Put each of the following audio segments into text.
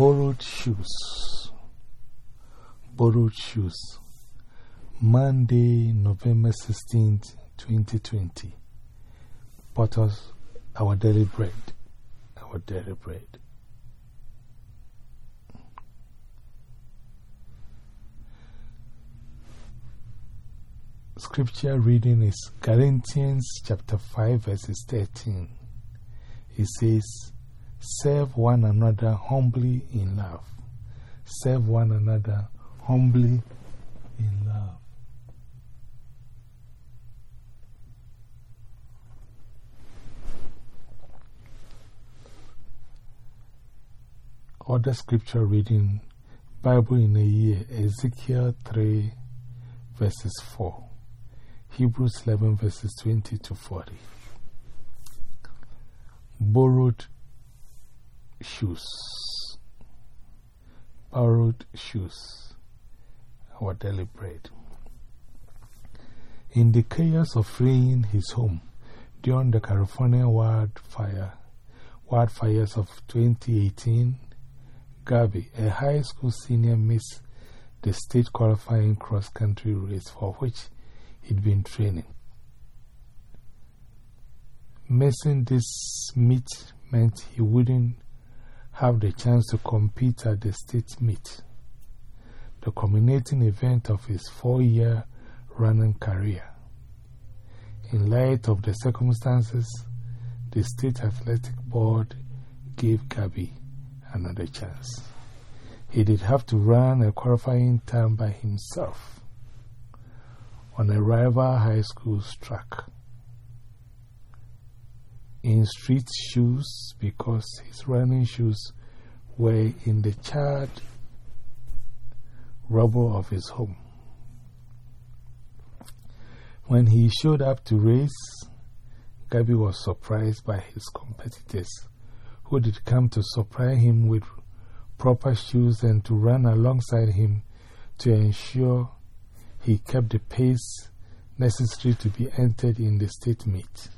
Borrowed shoes. Borrowed shoes. Monday, November 16th, 2020. Potters, our daily bread. Our daily bread. Scripture reading is Corinthians chapter 5, verses 13. It says, Serve one another humbly in love. Serve one another humbly in love. Other scripture reading Bible in a year Ezekiel 3 verses 4, Hebrews 11 verses 20 to 40. Borrowed shoes. Borrowed shoes. Our daily bread. In the chaos of fleeing his home during the California wildfire, wildfires of 2018, Gabi, a high school senior, missed the state qualifying cross country race for which he'd been training. Missing this meet meant he wouldn't have the chance to compete at the state meet, the culminating event of his four year running career. In light of the circumstances, the State Athletic Board gave Gabi another chance. He did have to run a qualifying time by himself on a rival high school's track in street shoes because his running shoes were in the charred rubble of his home. When he showed up to race, Gabi was surprised by his competitors, who did come to supply him with proper shoes and to run alongside him to ensure he kept the pace necessary to be entered in the state meet.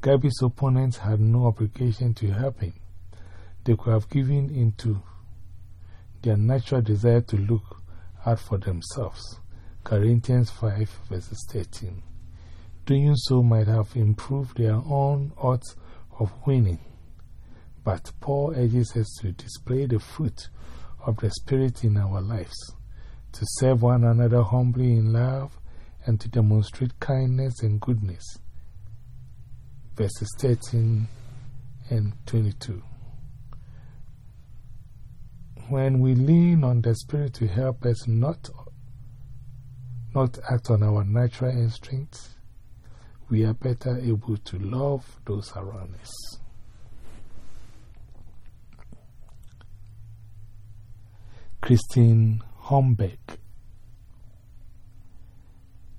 Gabi's opponents had no obligation to help him. They could have given into their natural desire to look out for themselves. Corinthians 5 verses 13. Doing so might have improved their own odds of winning. But Paul urges us to display the fruit of the Spirit in our lives, to serve one another humbly in love, and to demonstrate kindness and goodness verses 13 and 22. When we lean on the Spirit to help us not, not act on our natural instincts, we are better able to love those around us. Christine Holmberg.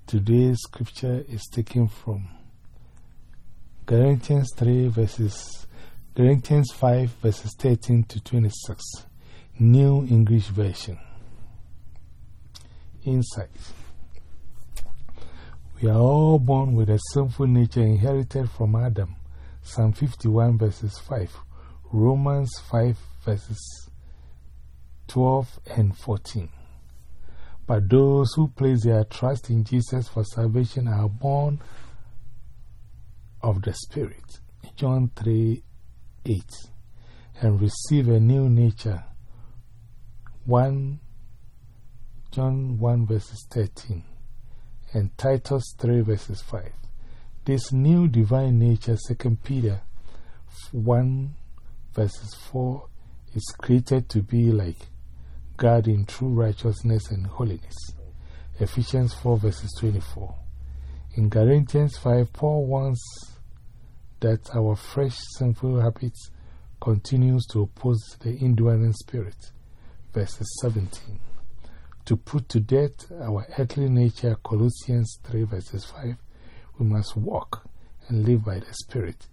Today's scripture is taken from Corinthians 3 verses, Corinthians 5 verses 13 to 26, New English Version. Insight. We are all born with a sinful nature inherited from Adam. Psalm 51 verses 5, Romans 5 verses 12 and 14. But those who place their trust in Jesus for salvation are born of the Spirit, John 3 8, and receive a new nature, 1 John 1 verses 13, and Titus 3 verses 5. This new divine nature, 2 Peter 1 verses 4, is created to be like God in true righteousness and holiness. Ephesians 4 verses 24. In Corinthians 5, Paul wants that our fresh sinful habits continues to oppose the indwelling spirit. Verses 17. To put to death our earthly nature, Colossians 3 verses 5, we must walk and live by the Spirit,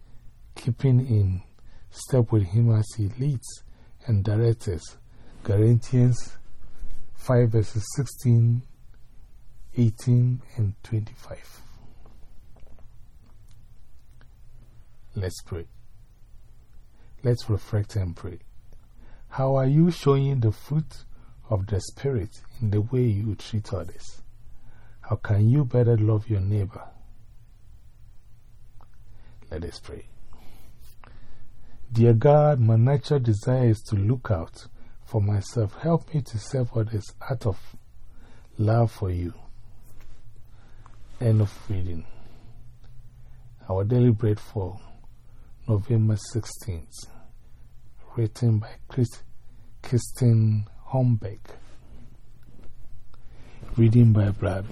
keeping in step with Him as He leads and directs us. Corinthians 5 verses 16, 18, and 25. Let's pray. Let's reflect and pray. How are you showing the fruit of the Spirit in the way you treat others? How can you better love your neighbor? Let us pray. Dear God, my natural desire is to look out for myself. Help me to serve others out of love for you. End of reading. Our daily bread for November 16th, written by Chris, Kristen Holmberg. Reading by Brad